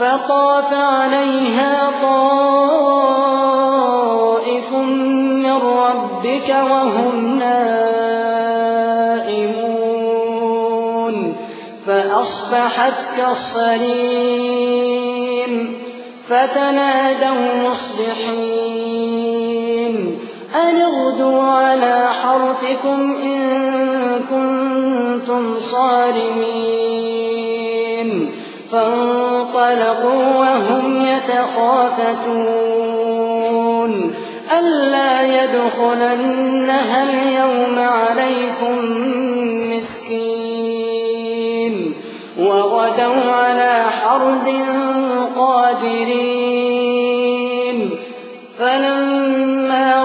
فطاف عليها طائف من ربك وهم نائمون فأصبحت كالصريم فتنادوا مصبحين أن اغدوا على حرثكم إن كنتم صارمين فانطلقوا وهم يتخافتون. ألا يدخلنها اليوم عليكم مسكين. وغدوا على حرد قادرين. فلما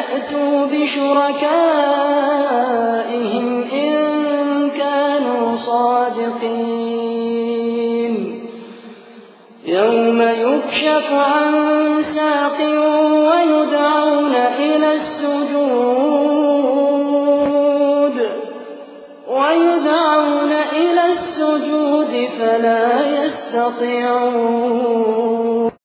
فليأتوا بشركائهم إن كانوا صادقين. يوم يكشف عن ساق ويدعون إلى السجود. ويدعون إلى السجود فلا يستطيعون.